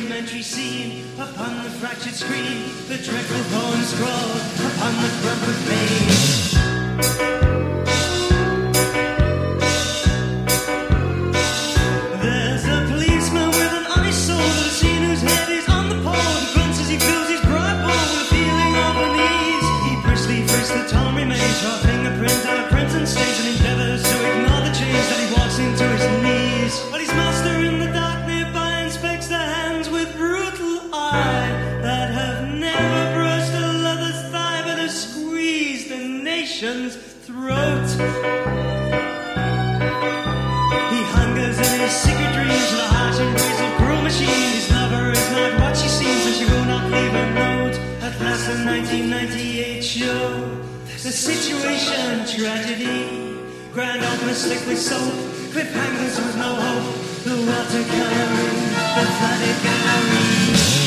documentary scene upon the fractured screen, the dreadful poem scrawled upon the crumpled page. There's a the 1998 show. The situation, tragedy. Grand opener slick with soap. Cliffhangers with no hope. The watercoloring, the flooded gallery.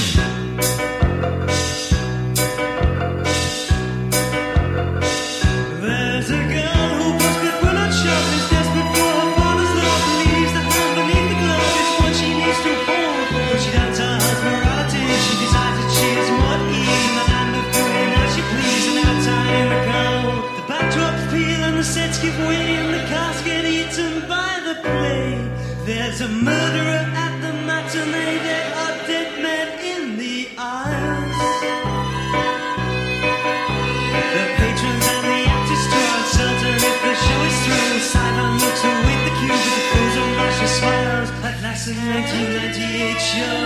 The 1998 show,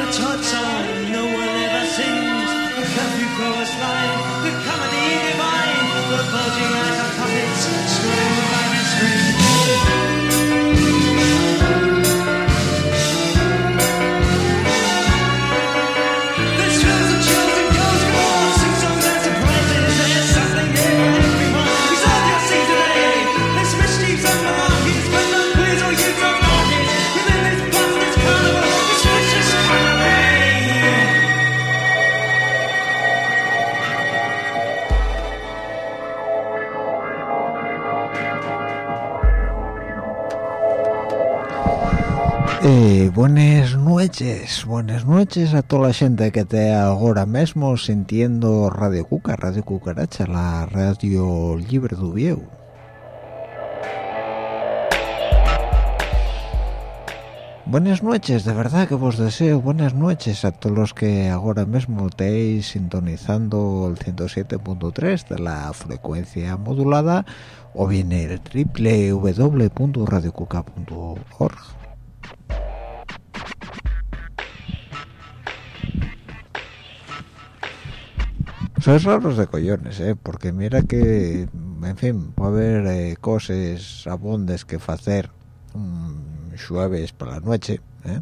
the Todd song no one ever sings. The curfew chorus line, the comedy divine, the bulging eyes of puppets, scrolling the vibrant screen. Buenas noches, buenas noches a toda la gente que te ahora mismo sintiendo Radio Cuca, Radio Cucaracha, la radio libre de Ubieu. Buenas noches, de verdad que vos deseo buenas noches a todos los que ahora mismo estéis sintonizando el 107.3 de la frecuencia modulada o bien el www.radiocuca.org. Sois raros de collones, ¿eh? Porque mira que, en fin, puede haber eh, cosas abundes que hacer un jueves por la noche, ¿eh?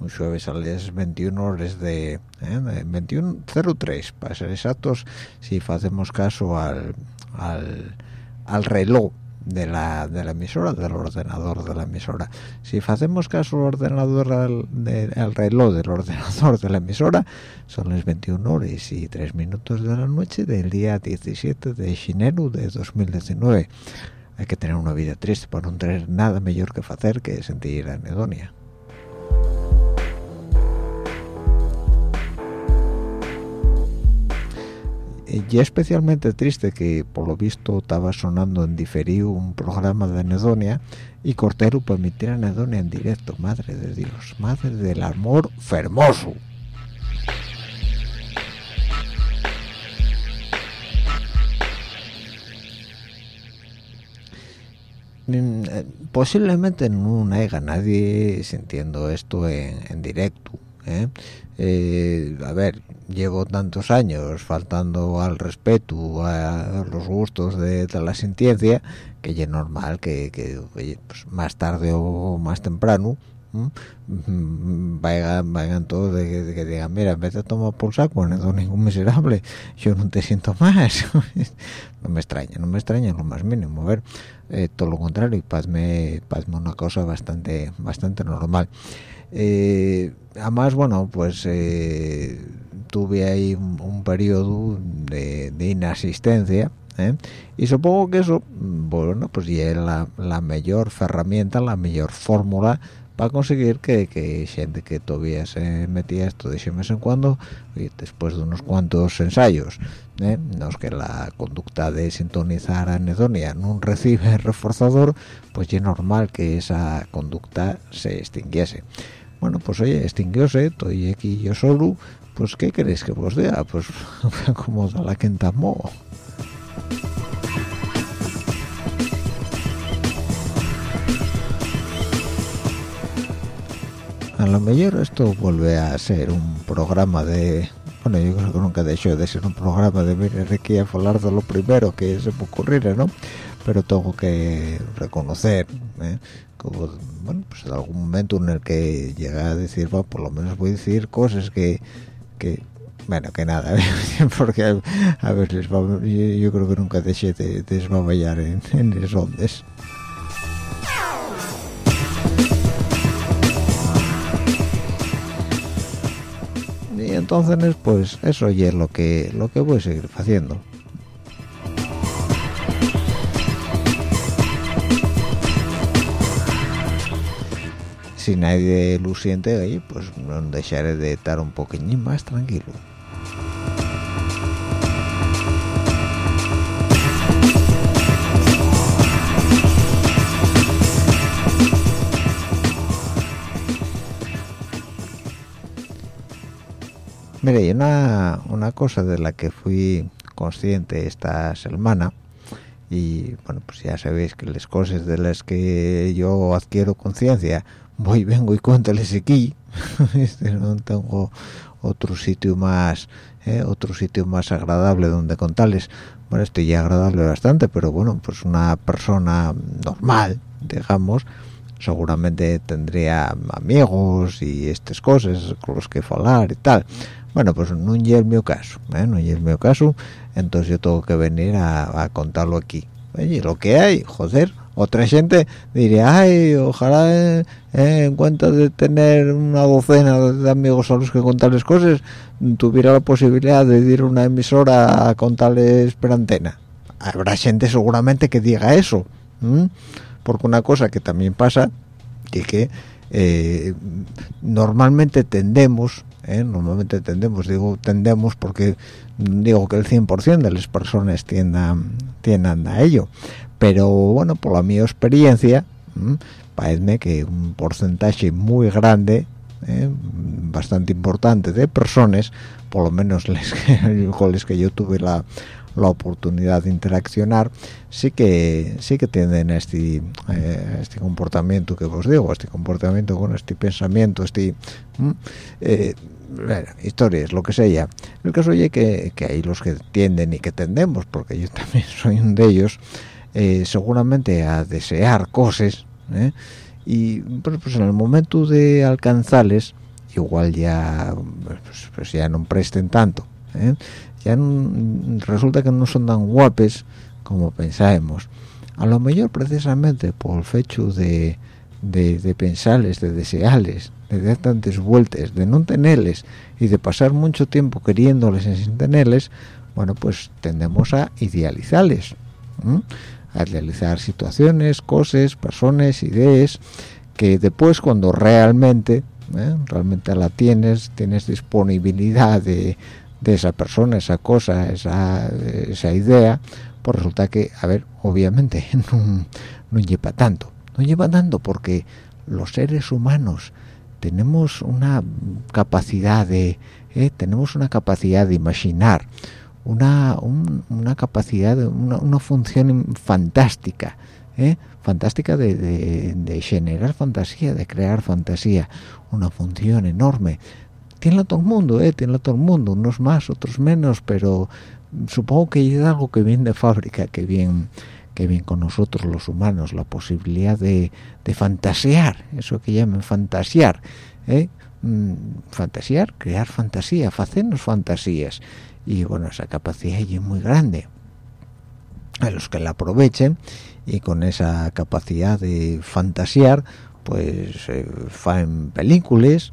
Un jueves a las 21 horas de... ¿eh? de 21.03, para ser exactos, si hacemos caso al, al, al reloj de la, de la emisora, del ordenador de la emisora. Si hacemos caso al ordenador, al, reloj del ordenador de la emisora, son las 21 horas y 3 minutos de la noche del día 17 de enero de 2019. Hay que tener una vida triste para no tener nada mejor que hacer que sentir anedonia. Eh, y especialmente triste que por lo visto estaba sonando en diferido un programa de Anedonia y Cortero permitiera Anedonia en directo, madre de Dios, madre del amor fermoso. Mm, eh, posiblemente no haya nadie sintiendo esto en, en directo ¿eh? Eh, a ver llevo tantos años faltando al respeto a los gustos de, la sentencia que es normal que, pues, más tarde o más temprano vayan, vayan todos de, que digan mira vez de tomar por saco no ningún miserable yo no te siento más no me extraña no me extraña lo más mínimo a ver eh, todo lo contrario y pasme, una cosa bastante bastante normal eh, además bueno pues eh, tuve ahí un, periodo de, inasistencia y supongo que eso bueno pues ya es la, la mejor herramienta la mejor fórmula para conseguir que, que gente que todavía se metía esto de vez en cuando y después de unos cuantos ensayos ¿eh? los que la conducta de sintonizar anedonia no recibe reforzador pues ya es normal que esa conducta se extinguiese bueno pues oye extinguióse estoy aquí yo solo pues qué queréis que os diga pues como da la que entamó a lo mejor esto vuelve a ser un programa de bueno yo creo que nunca dejó de ser un programa de venir aquí a hablar de lo primero que se me ocurriera no pero tengo que reconocer ¿eh? Como bueno pues en algún momento en el que llega a decir bueno, por lo menos voy a decir cosas que que bueno que nada porque a, veces yo, creo que nunca dejé de, desbaballar en, en esos ondes. Entonces pues eso ya es lo que lo que voy a seguir haciendo si nadie lo siente ahí pues no dejaré de estar un poquillín más tranquilo. Mire, una, una cosa de la que fui consciente esta semana, y bueno, pues ya sabéis que las cosas de las que yo adquiero conciencia, voy, vengo y cuéntales aquí, este, no tengo otro sitio más, eh, otro sitio más agradable donde contarles. Bueno, estoy ya agradable bastante, pero bueno, pues una persona normal, digamos, seguramente tendría amigos y estas cosas con los que hablar y tal. Bueno pues no es el caso ¿eh? no es el caso. Entonces yo tengo que venir a, contarlo aquí. Oye lo que hay joder otra gente diría ay ojalá eh, eh, en cuenta de tener una docena de amigos a los que contarles cosas tuviera la posibilidad de ir a una emisora a contarles por antena habrá gente seguramente que diga eso porque una cosa que también pasa es que eh, normalmente tendemos ¿eh? normalmente tendemos digo tendemos porque digo que el 100% de las personas tiendan tiendan a ello pero bueno por la mi experiencia parece que un porcentaje muy grande ¿eh? bastante importante de personas por lo menos les con las que yo tuve la la oportunidad de interaccionar sí que sí que tienen este eh, este comportamiento que os digo este comportamiento con este pensamiento este eh, historias lo que sea. El caso oye que, que hay los que tienden y que tendemos porque yo también soy un de ellos eh, seguramente a desear cosas y pues, pues, en el momento de alcanzarles igual ya pues, pues ya no presten tanto ya resulta que no son tan guapes como pensábamos. A lo mejor precisamente por el hecho de, de, pensarles, de desearles, de dar tantas vueltas, de no tenerles y de pasar mucho tiempo queriéndoles sin tenerles, bueno, pues tendemos a idealizarles, a idealizar situaciones, cosas, personas, ideas, que después cuando realmente, ¿eh? realmente la tienes, tienes disponibilidad de, de esa persona, esa cosa, esa, esa idea, pues resulta que, a ver, obviamente no, lleva tanto. No lleva tanto porque los seres humanos tenemos una capacidad de, eh, tenemos una capacidad de imaginar, una, una capacidad, de, una, función fantástica ¿eh? fantástica de, generar fantasía, de crear fantasía, una función enorme. Tiene todo el mundo, ¿eh? tiene todo el mundo, unos más, otros menos, pero supongo que es algo que viene de fábrica, que viene que bien con nosotros los humanos, la posibilidad de, de fantasear, eso que llaman fantasear, ¿eh? mm, fantasear, crear fantasía, hacernos fantasías, y bueno, esa capacidad es muy grande. A los que la aprovechen y con esa capacidad de fantasear, pues eh, fan películas,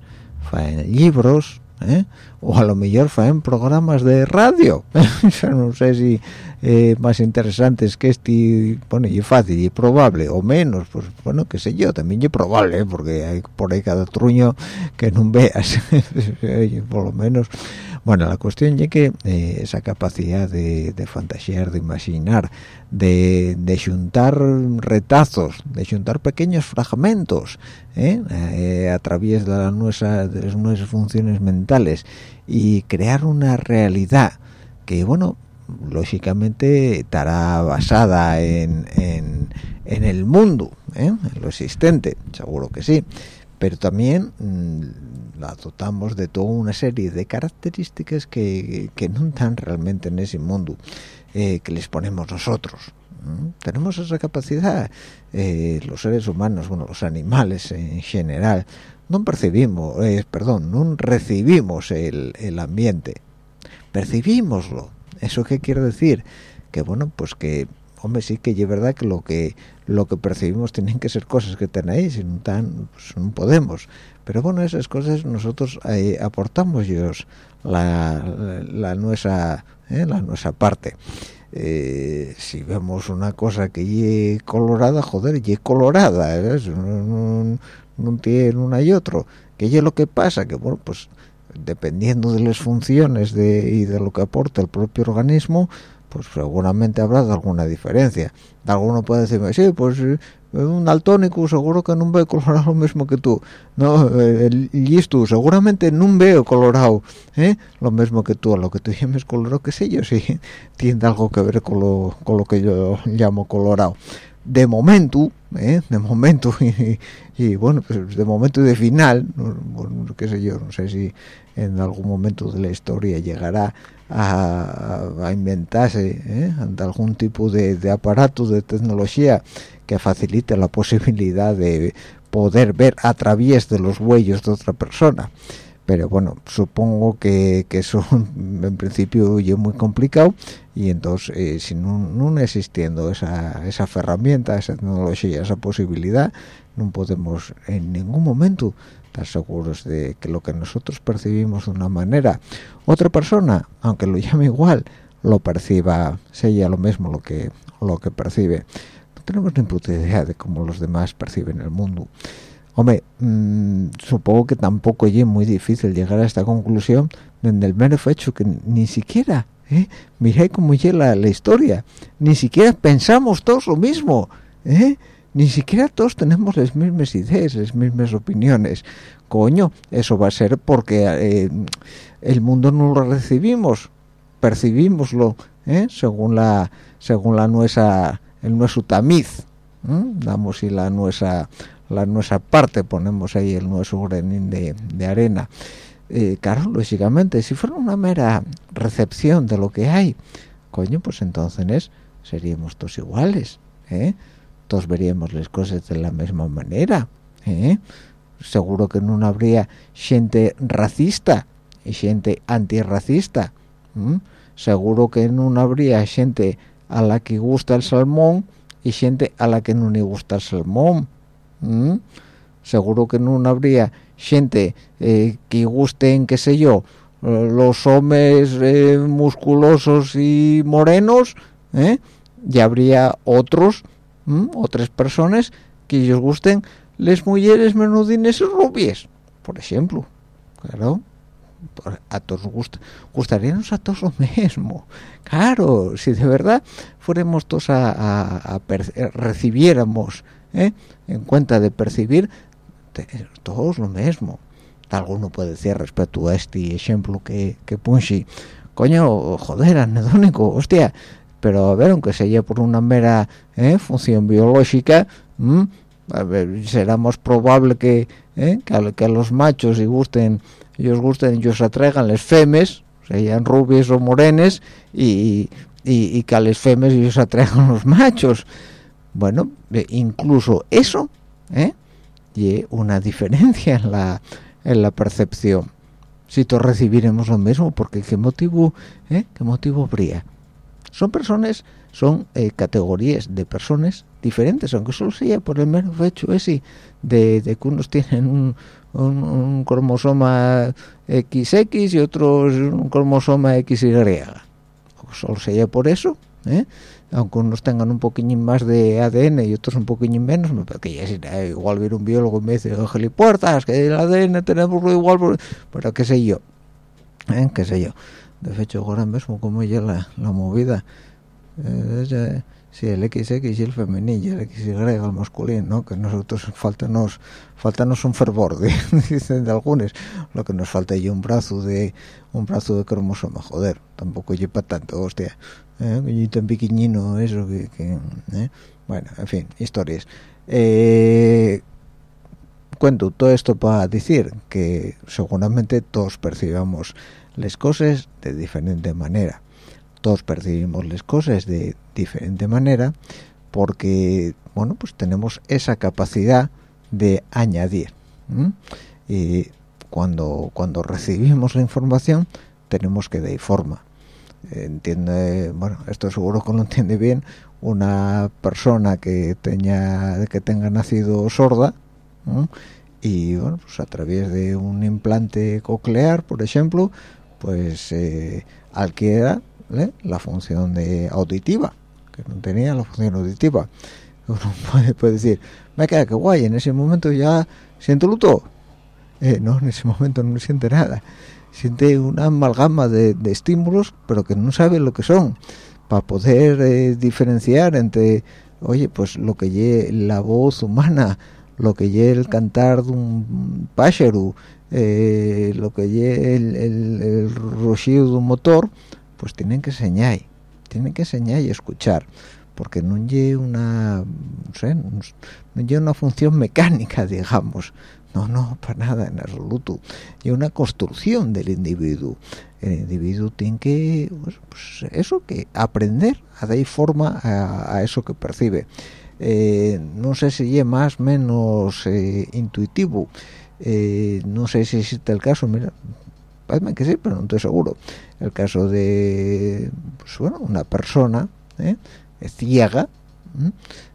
fan libros, ¿eh? o a lo mejor fan programas de radio. no sé si eh, más interesantes que este, bueno, y fácil y probable, o menos, pues bueno, qué sé yo, también y probable, ¿eh? porque hay por ahí cada truño que no veas, por lo menos. Bueno, la cuestión es que eh, esa capacidad de, de fantasear, de imaginar, de, de juntar retazos, de juntar pequeños fragmentos a través de, la nuestra, de las nuestras funciones mentales y crear una realidad que, bueno, lógicamente estará basada en, en, el mundo, ¿eh? en lo existente, seguro que sí, pero también mm, la dotamos de toda una serie de características que, no están realmente en ese mundo eh, que les ponemos nosotros. Tenemos esa capacidad, eh, los seres humanos, bueno, los animales en general, no percibimos, perdón, no recibimos el, el ambiente, percibimoslo, ¿Eso qué quiere decir? Que bueno, pues que, hombre, sí que es verdad que lo que lo que percibimos tienen que ser cosas que tenéis, y no, tan, pues no podemos. Pero bueno, esas cosas nosotros eh, aportamos ellos la, nuestra, eh, la nuestra parte. Eh, si vemos una cosa que es colorada, joder, y es colorada, No, no, tiene una y otro. Que es lo que pasa, que bueno, pues dependiendo de las funciones de, y de lo que aporta el propio organismo, pues seguramente habrá alguna diferencia. Alguno puede decirme, sí, pues eh, un daltónico seguro que no ve colorado lo mismo que tú. No, el listo seguramente no veo colorado ¿eh? lo mismo que tú. A lo que tú llames colorado, qué sé yo, sí, tiene algo que ver con lo, con lo que yo llamo colorado. De momento, ¿eh? de momento, y, bueno, pues de momento y de final, qué sé yo, no sé si en algún momento de la historia llegará a, inventarse ¿eh? algún tipo de, aparato de tecnología que facilite la posibilidad de poder ver a través de los huellos de otra persona pero bueno supongo que, eso en principio es muy complicado y entonces eh, si no, existiendo esa, esa herramienta esa tecnología esa posibilidad no podemos en ningún momento estar seguros de que lo que nosotros percibimos de una manera, otra persona, aunque lo llame igual, lo perciba, sea lo mismo lo que, lo que percibe. No tenemos ni puta idea de cómo los demás perciben el mundo. Hombre, mm, supongo que tampoco es muy difícil llegar a esta conclusión desde el mero hecho que ni siquiera, ¿eh? cómo llega la, historia, ni siquiera pensamos todos lo mismo, ¿eh? ni siquiera todos tenemos las mismas ideas, las mismas opiniones. Coño, eso va a ser porque eh, el mundo no lo recibimos, percibimoslo, ¿eh? según la según la nuestra el nuestro tamiz, damos y la nuestra la nuestra parte, ponemos ahí el nuestro granín de, de arena. Eh, claro, lógicamente, si fuera una mera recepción de lo que hay, coño, pues entonces seríamos todos iguales, ¿eh? todos veríamos las cosas de la misma manera ¿eh? seguro que no habría gente racista y gente antirracista seguro que no habría gente a la que gusta el salmón y gente a la que no le gusta el salmón seguro que no habría gente eh, que gusten qué sé yo los hombres eh, musculosos y morenos y habría otros otras personas que ellos gusten les mujeres menudines y rubias por ejemplo. Claro a todos gusta gustaríamos a todos lo mismo. Claro si de verdad fuéramos todos a, recibiéramos ¿eh? en cuenta de percibir todos lo mismo alguno puede decir respecto a este ejemplo que, que punchi coño joder anedónico hostia pero a ver aunque sea por una mera ¿eh? función biológica ver, será más probable que, ¿eh? que, a, los machos y gusten ellos gusten ellos atraigan las femes sean rubias o morenes y, y, que a las femes ellos atraigan los machos bueno incluso eso ¿eh? y una diferencia en la en la percepción si todos recibiremos lo mismo porque qué motivo ¿eh? qué motivo habría son personas son eh, categorías de personas diferentes aunque solo sea por el mero hecho ese de, de que unos tienen un, un, cromosoma XX y otros un cromosoma XY solo sea por eso ¿eh? Aunque unos tengan un poquillín más de ADN y otros un poquillín menos, me parece que ya sería igual ver un biólogo y me dice, puertas que el ADN tenemos lo igual, pero qué sé yo, ¿eh? qué sé yo. De hecho, ahora mismo como ya la, movida, eh, si el XX y el femenino, el XY el masculino, ¿no? que nosotros faltanos, faltanos un fervor, dicen de algunos, lo que nos falta es un brazo de un brazo de cromosoma, joder, tampoco lleva tanto, hostia ¿eh? tan pequeñino eso que, ¿eh? bueno en fin historias eh, cuento todo esto para decir que seguramente todos percibamos las cosas de diferente manera todos percibimos las cosas de diferente manera porque bueno pues tenemos esa capacidad de añadir y cuando cuando recibimos la información tenemos que dar forma entiende bueno esto seguro que lo entiende bien una persona que tenga que tenga nacido sorda y bueno pues a través de un implante coclear por ejemplo pues eh, adquiera la función de auditiva que no tenía la función auditiva. Uno puede, decir me queda que guay en ese momento ya siento todo eh, no en ese momento no siente nada siente una amalgama de, estímulos pero que no sabe lo que son. Para poder eh, diferenciar entre oye pues lo que lle la voz humana lo que lle el cantar de un pájaro eh, lo que lle el, el, el de un motor pues tienen que enseñar tienen que enseñar y escuchar porque no lle una no sé no una función mecánica digamos no, no, para nada, en absoluto. Y una construcción del individuo. El individuo tiene que, pues, eso, que aprender a dar forma a, eso que percibe. Eh, no sé si es más o menos eh, intuitivo. Eh, no sé si existe el caso, mira, parece que sí, pero no estoy seguro. El caso de, pues, bueno, una persona ciega,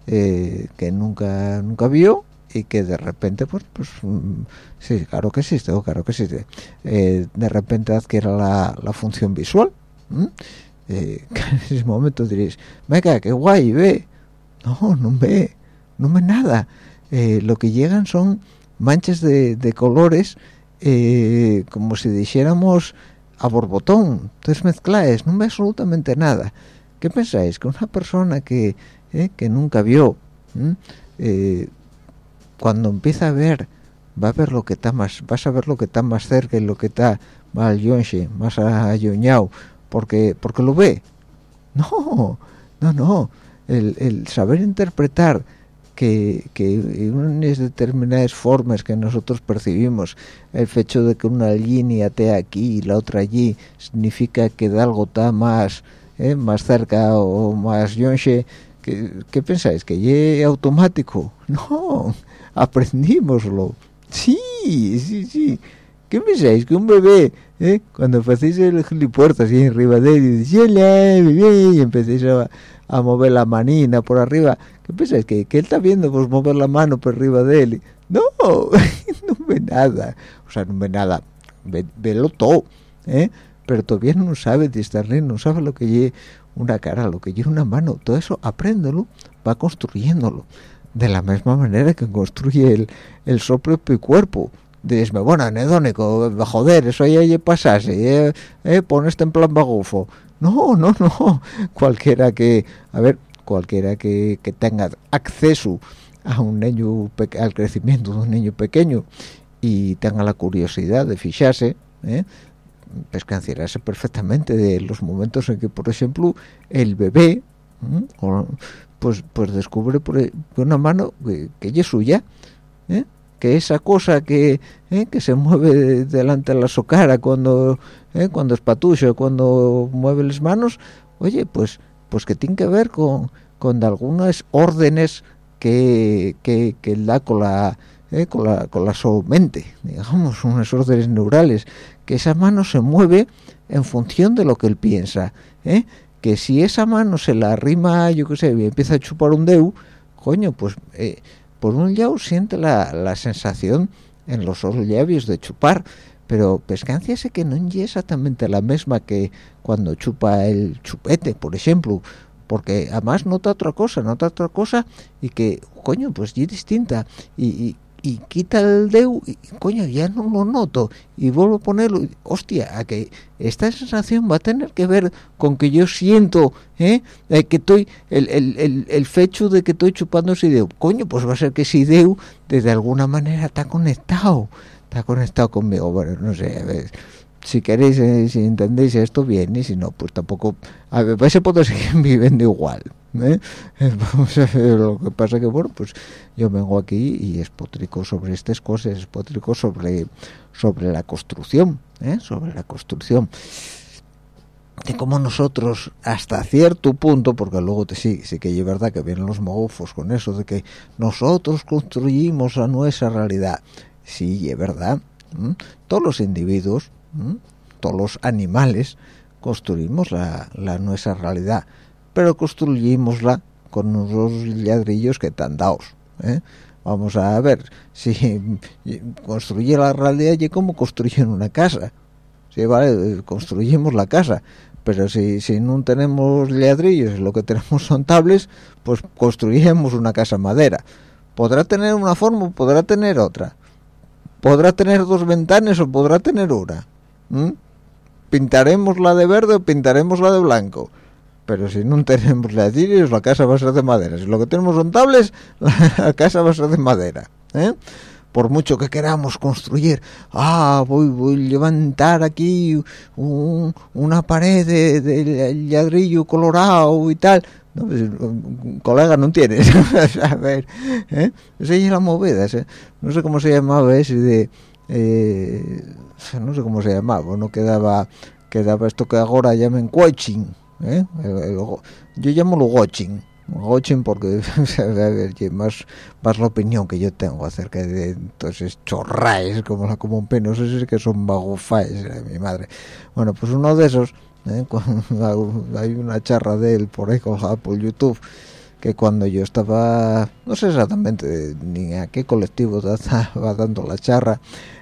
que nunca, nunca vio, y que de repente pues pues mm, sí claro que existe claro que existe. Eh, de repente adquiere la, la función visual eh, en ese momento diréis venga qué guay ve no no ve no ve nada. Eh, lo que llegan son manchas de, de colores como si dijéramos a borbotón entonces mezcláis no ve absolutamente nada. ¿qué pensáis? que una persona que que nunca vio cuando empieza a ver va a ver lo que está más vas a ver lo que está más cerca y lo que está más yonche más ayoñado porque porque lo ve no no no el, el saber interpretar que, que unas determinadas formas que nosotros percibimos el hecho de que una línea esté aquí y la otra allí significa que de algo está más eh, más cerca o más yonche ¿Qué, ¿qué pensáis? ¿que llegue automático? No, aprendímoslo. Sí, sí, sí. ¿Qué pensáis? Que un bebé, ¿eh? cuando hacéis el gilipuerto así arriba de él y bebé, y empecéis a, a, mover la manina por arriba, ¿qué pensáis? ¿Que, que él está viendo vos mover la mano por arriba de él? No, no ve nada. O sea, no ve nada. Ve, lo todo, ¿eh? Pero todavía no sabe discernir, no sabe lo que lleva una cara, lo que lleva una mano. Todo eso, apréndelo, va construyéndolo de la misma manera que construye el, el su propio cuerpo. Dices, bueno, anedónico, joder, eso ya pasase, eh, eh, pones en plan bagufo. No, no, no, cualquiera que, a ver, cualquiera que, que tenga acceso a un niño, al crecimiento de un niño pequeño y tenga la curiosidad de fijarse, eh, pescancierase perfectamente de los momentos en que por ejemplo el bebé pues pues descubre por una mano que, que es suya ¿eh? que esa cosa que ¿eh? que se mueve delante de la socara cuando ¿eh? cuando es patucho cuando mueve las manos oye pues pues que tiene que ver con con algunas órdenes que que, que da con la ¿eh? con la con la su mente digamos unas órdenes neurales que esa mano se mueve en función de lo que él piensa ¿eh? Que si esa mano se la arrima yo qué sé y empieza a chupar un dedo coño pues eh, por un lado siente la, la sensación en los labios de chupar. Pero pescanciase que no es exactamente la misma que cuando chupa el chupete por ejemplo porque además nota otra cosa nota otra cosa y que coño pues es distinta. Y quita el dedo y coño ya no lo noto. Y vuelvo a ponerlo hostia a que esta sensación va a tener que ver con que yo siento ¿eh? que estoy el, el, el, fecho de que estoy chupando ese dedo coño pues va a ser que ese dedo de alguna manera está conectado. Está conectado conmigo bueno no sé a ver si queréis, eh, si entendéis esto bien, y si no, pues tampoco, a ver, ese puedo seguir viviendo igual, ¿eh? lo que pasa que, bueno, pues yo vengo aquí y espotrico sobre estas cosas, espotrico sobre, sobre la construcción, ¿eh? sobre la construcción. De cómo nosotros hasta cierto punto porque luego te, sí sí que es verdad que vienen los mogofos con eso de que nosotros construimos a nuestra realidad. Sí es verdad todos los individuos todos los animales construimos la, nuestra realidad pero construimosla con unos ladrillos que están dados ¿eh? vamos a ver si construye la realidad y como construyen una casa sí vale construimos la casa pero si, si no tenemos ladrillos lo que tenemos son tables pues construiremos una casa madera. Podrá tener una forma podrá tener otra podrá tener dos ventanas o podrá tener una ¿Mm? pintaremos la de verde o pintaremos la de blanco pero si no tenemos ladrillos la casa va a ser de madera si lo que tenemos son tables la casa va a ser de madera ¿eh? por mucho que queramos construir ah voy, voy a levantar aquí una pared de, ladrillo colorado y tal no, pues, colega no tienes a ver ¿eh? esa es la movida no sé cómo se llamaba ese de eh, no sé cómo se llamaba, no quedaba quedaba esto que ahora llamen coaching, ¿eh? yo llamo lo watching, watching porque más más la opinión que yo tengo acerca de entonces chorraes como la como un peno, no sé si que son bagofaes mi madre. Bueno, pues uno de esos, ¿eh? hay una charra de él por ahí con por YouTube que cuando yo estaba, no sé exactamente ni a qué colectivo estaba dando la charra,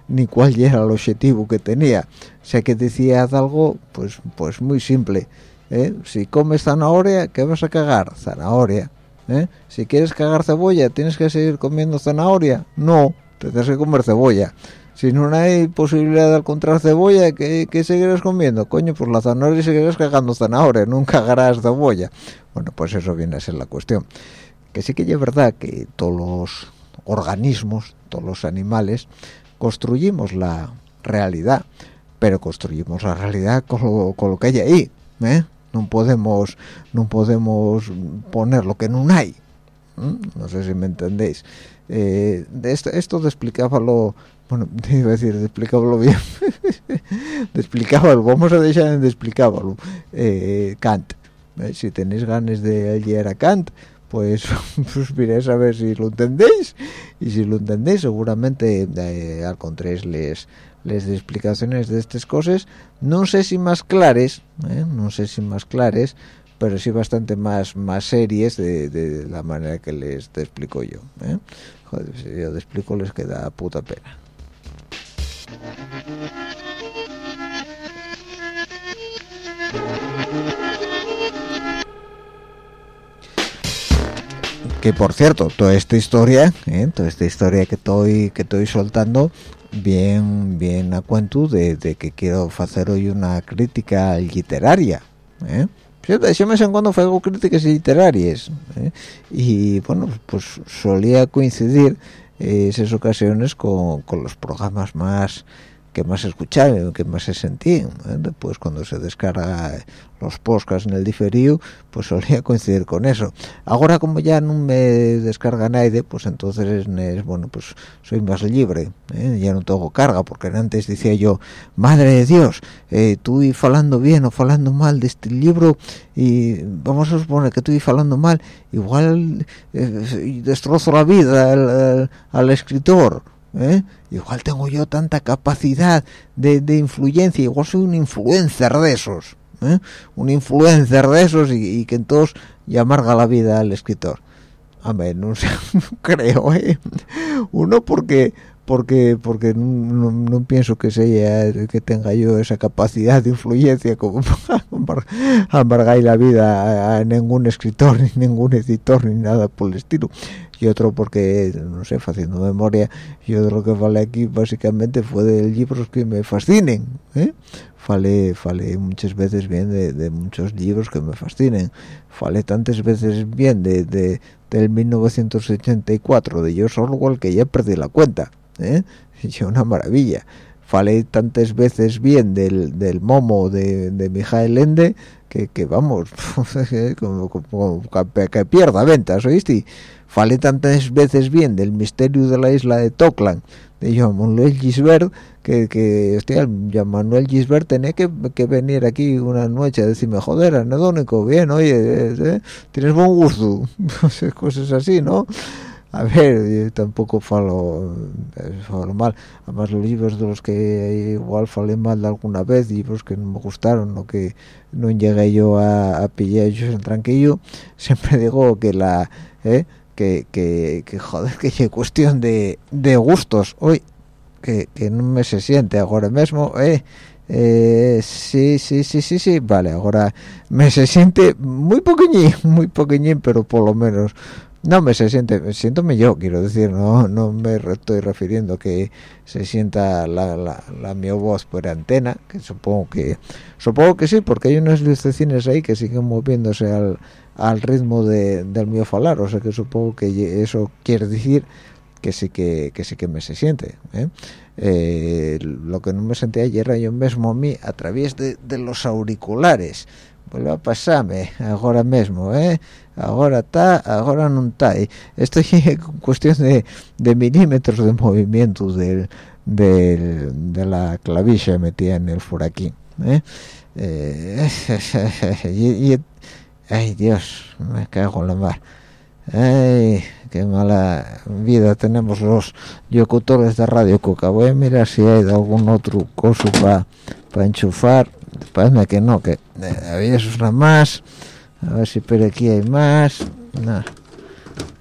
ni cuál era el objetivo que tenía. Sé que decía algo, pues, pues muy simple. ¿Eh? Si comes zanahoria, ¿qué vas a cagar? Zanahoria. ¿eh? Si quieres cagar cebolla, ¿tienes que seguir comiendo zanahoria? No, tienes que comer cebolla. Si no hay posibilidad de encontrar cebolla, ¿qué, seguirás comiendo? Coño, pues la zanahoria seguirás cagando zanahoria, nunca cagarás cebolla. Bueno, pues eso viene a ser la cuestión. Que sí que es verdad que todos los organismos, todos los animales, construimos la realidad, pero construimos la realidad con lo, que hay ahí, ¿eh? No podemos, no podemos poner lo que no hay. No sé si me entendéis. Eh, esto, esto de explicábalo, bueno, iba a decir, de explicábalo bien, explicábalo, vamos a dejar de explicábalo, eh, Kant. ¿eh? Si tenéis ganas de leer a Kant, pues, pues a ver si lo entendéis y si lo entendéis seguramente eh, encontréis les les explicaciones de estas cosas no sé si más clares eh, no sé si más clares pero sí bastante más más series de, la manera que les te explico yo eh. joder si yo te explico les queda puta pena que por cierto toda esta historia ¿eh? toda esta historia que estoy que estoy soltando bien bien a cuento de, que quiero hacer hoy una crítica literaria ¿eh? yo de vez en cuando hago críticas literarias ¿eh? y bueno pues solía coincidir esas ocasiones con, con, los programas más que más escuchaban, que más se sentían. ¿eh? Después cuando se descarga los podcasts en el diferido, pues solía coincidir con eso. Ahora como ya no me descarga nadie, pues entonces es, bueno, pues soy más libre, ¿eh? ya no tengo carga, porque antes decía yo, madre de Dios, eh, tú y falando bien o falando mal de este libro, y vamos a suponer que estoy falando mal, igual eh, destrozo la vida al escritor, ¿eh? igual tengo yo tanta capacidad de, influencia igual soy un influencer de esos ¿eh? un influencer de esos y, que entonces amarga la vida al escritor a ver no, sé, creo ¿eh? uno porque porque porque no, pienso que sea que tenga yo esa capacidad de influencia como amargar la vida a, ningún escritor ni ningún editor ni nada por el estilo y otro porque no sé haciendo memoria yo de lo que falé aquí básicamente fue de libros que me fascinen ¿eh? muchas veces bien de, muchos libros que me fascinen falé tantas veces bien de, de del 1984 de George Orwell que ya perdí la cuenta ¿eh? una maravilla falé tantas veces bien del, del momo de, de Mijael Ende que, que vamos como, como, que pierda ventas oíste falé tantas veces bien del misterio de la isla de Toclan de Joan Manuel Gisbert que, que hostia, Joan Manuel Gisbert tenía que, que, venir aquí una noche a decirme joder anedónico bien oye eh, eh, tienes buen gusto cosas así no a ver, tampoco falo, eh, falo mal, además los libros de los que igual falé mal de alguna vez, libros que no me gustaron o que no llegué yo a, a pillar ellos en tranquillo, siempre digo que la, eh, que, que, que joder, que es cuestión de, de gustos, hoy, que, que no me se siente ahora mismo, eh, eh, sí, sí, sí, sí, sí, vale, ahora me se siente muy pequeñín, muy pequeñín, pero por lo menos no me se siente siéntome yo quiero decir no no me estoy refiriendo que se sienta la, la, mi voz por antena que supongo que supongo que sí porque hay unas lucecines ahí que siguen moviéndose al, al ritmo de, del mío falar o sea que supongo que eso quiere decir que sí que, que sí que me se siente ¿eh? Eh, lo que no me sentía ayer era yo mismo a mí a través de, de los auriculares vuelve a pasarme ahora mismo ¿eh? ahora está ahora no está esto es cuestión de, de, milímetros de movimiento del, del, de la clavija metida en el furaquín ¿eh? Eh, ay Dios me cago en la mar. Ay qué mala vida tenemos los locutores de radio coca voy a mirar si hay algún otro coso para pa enchufar. Parece que no que eh, había esos nada más. A ver si por aquí hay más.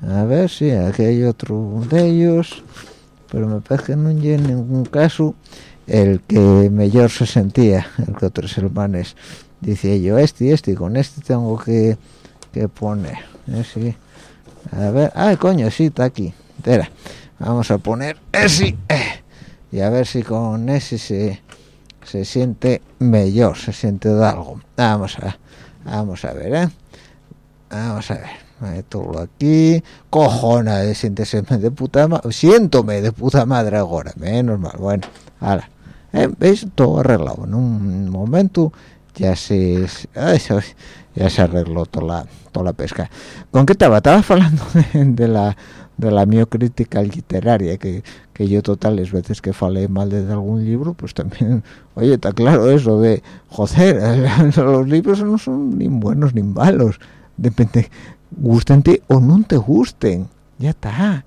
A ver si aquí hay otro de ellos. Pero me parece que no en ningún caso. El que mejor se sentía el que otros hermanos decía yo este y este con este tengo que, que poner ¿eh? a ver ay coño sí está aquí espera vamos a poner ese eh, y a ver si con ese se, se siente mejor se siente de algo vamos a vamos a ver ¿eh? vamos a ver todo aquí cojona siéntese de puta madre siéntome de puta madre ahora menos mal bueno ahora ¿eh? veis todo arreglado en un momento ya se ya se arregló toda la toda la pesca. Con qué estaba estaba hablando de, la de la miocrítica literaria que, que yo totales veces que falé mal de algún libro pues también oye está claro eso de joder los libros no son ni buenos ni malos. Depende gustente o no te gusten. Ya está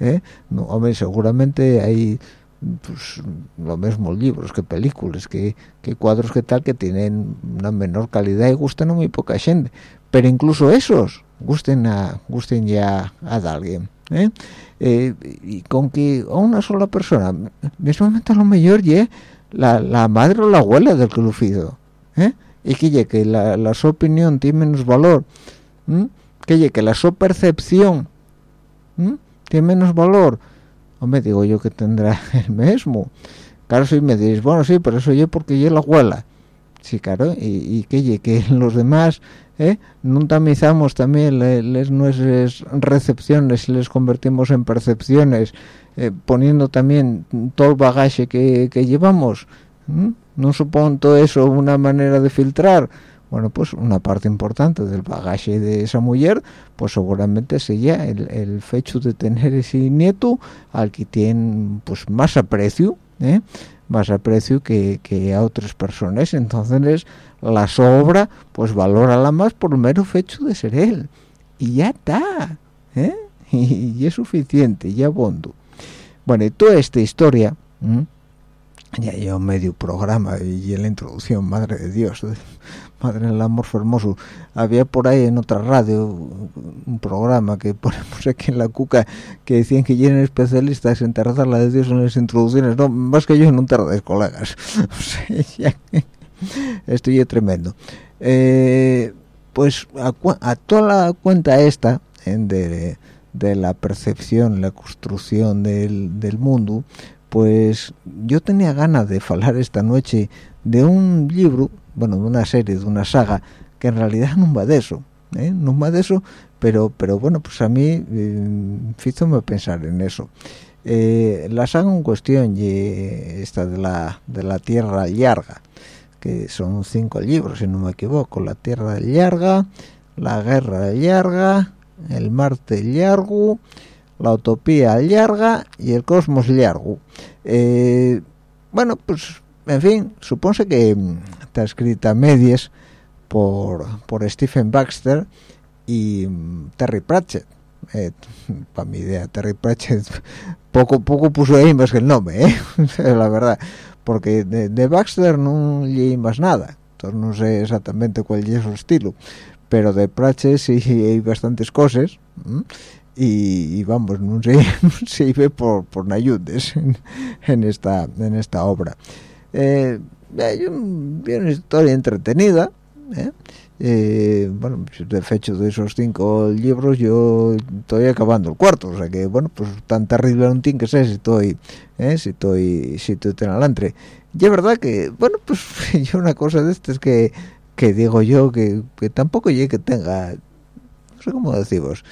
¿eh? no hombre seguramente hay pues lo mismo libros que películas que, que, cuadros que tal que tienen una menor calidad y gustan a muy poca gente pero incluso esos gusten a gusten ya a alguien ¿eh? Eh, y con que a una sola persona mismamente a lo mejor ya la, la madre o la abuela del que lo fido ¿eh? y que que la, la, su opinión tiene menos valor que que la su percepción tiene menos valor me digo yo que tendrá el mismo claro si me diréis bueno sí pero eso yo porque yo la abuela sí claro y, que que los demás ¿eh? no tamizamos también las nuestras recepciones y les convertimos en percepciones eh, poniendo también todo el bagaje que, llevamos no supone todo eso una manera de filtrar bueno pues una parte importante del bagaje de esa mujer pues seguramente sería el, el fecho de tener ese nieto al que tiene pues más aprecio ¿eh? más aprecio que, que a otras personas entonces la sobra pues valórala más por el mero hecho de ser él y ya está ¿eh? y, es suficiente ya bondo bueno y toda esta historia ya yo medio programa y en la introducción madre de Dios madre del amor hermoso había por ahí en otra radio un programa que ponemos aquí en la cuca que decían que llenen especialistas en la de Dios en las introducciones. No más que yo un tarde colegas o sea, esto es tremendo. Eh, pues a, toda la cuenta esta de, de, la percepción la construcción del, del mundo pues yo tenía ganas de hablar esta noche de un libro bueno, de una serie, de una saga, que en realidad no va de eso, ¿eh? no va de eso, pero, pero bueno, pues a mí eh, pensar en eso. Eh, la saga en cuestión, y esta de la, de la Tierra Larga, que son cinco libros, si no me equivoco, la Tierra Larga, la Guerra Larga, el Marte Largo, la Utopía Larga y el Cosmos Largo. Eh, bueno, pues en fin, supone que mm, está escrita medias por, por Stephen Baxter y mm, Terry Pratchett. Eh, para mi idea, Terry Pratchett poco poco puso ahí más que el nombre, ¿eh? la verdad, porque de, Baxter no leí más nada, entonces no sé exactamente cuál es su estilo, pero de Pratchett sí hay bastantes cosas. Y, vamos no sé se ve por por nayudes en, esta en esta obra eh, hay una historia entretenida ¿eh? Eh, bueno de hecho de esos cinco libros yo estoy acabando el cuarto o sea que bueno pues tan terrible un tin que sé si estoy ¿eh? si estoy si estoy en adelante y es verdad que bueno pues yo una cosa de estas que que digo yo que, que tampoco llegue que tenga no sé cómo decimos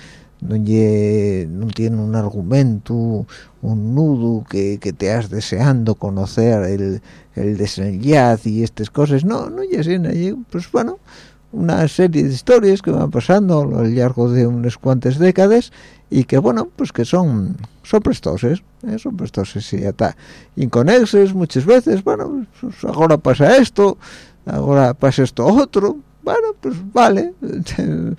no, no tiene un argumento, un nudo que, que te has deseando conocer el, el desenlace y estas cosas, no, no ya pues bueno, una serie de historias que van pasando a lo largo de unas cuantas décadas y que bueno, pues que son son prestoses, ¿eh? son prestoses y ya está, inconexes muchas veces, bueno, pues ahora pasa esto, ahora pasa esto otro, bueno, pues vale,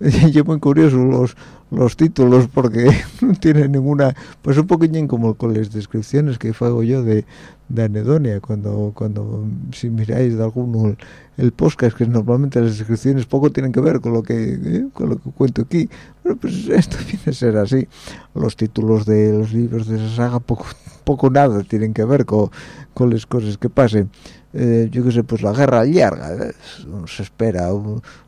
y muy curioso los los títulos porque no tiene ninguna pues un poquillín como con las descripciones que hago yo de, de anedonia cuando cuando si miráis de alguno el, podcast que normalmente las descripciones poco tienen que ver con lo que eh, con lo que cuento aquí pero pues esto viene a ser así. Los títulos de los libros de esa saga poco poco nada tienen que ver con, con las cosas que pasen eh, yo qué sé, pues la guerra larga, se espera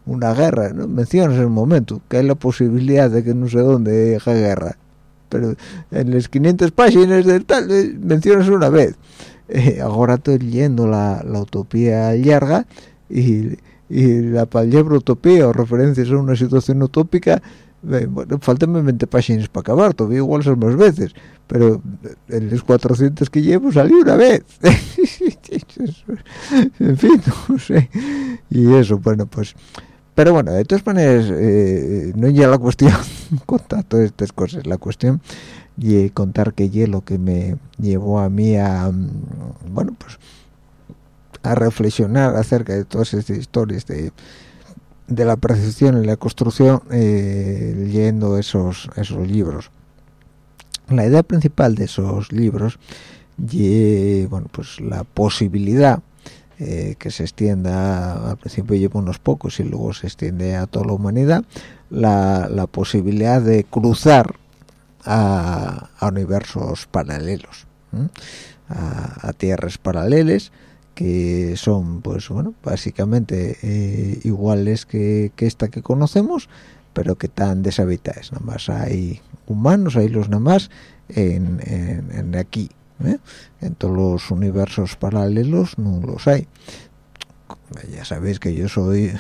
una guerra, ¿no? mencionas el momento, que hay la posibilidad de que no sé dónde haya guerra, pero en las 500 páginas del tal, eh, mencionas una vez. Eh, ahora estoy leyendo la, la utopía larga y, y la palabra utopía o referencias a una situación utópica bueno, faltan 20 páginas para acabar, todavía igual son más veces, pero en los 400 que llevo salí una vez. en fin, no sé. Y eso, bueno, pues... Pero bueno, de todas maneras, eh, no ya la cuestión contar todas estas cosas, la cuestión y contar que ya lo que me llevó a mí a, bueno, pues a reflexionar acerca de todas estas historias de de la percepción y la construcción eh, leyendo esos esos libros. La idea principal de esos libros y bueno pues la posibilidad eh, que se extienda al principio lleva unos pocos y luego se extiende a toda la humanidad la, la posibilidad de cruzar a, universos paralelos a, a, tierras paralelas que son pues bueno básicamente eh, iguales que, esta que conocemos pero que están deshabitadas nada más hay humanos hay los nada más en, en, aquí ¿eh? en todos los universos paralelos no los hay ya sabéis que yo soy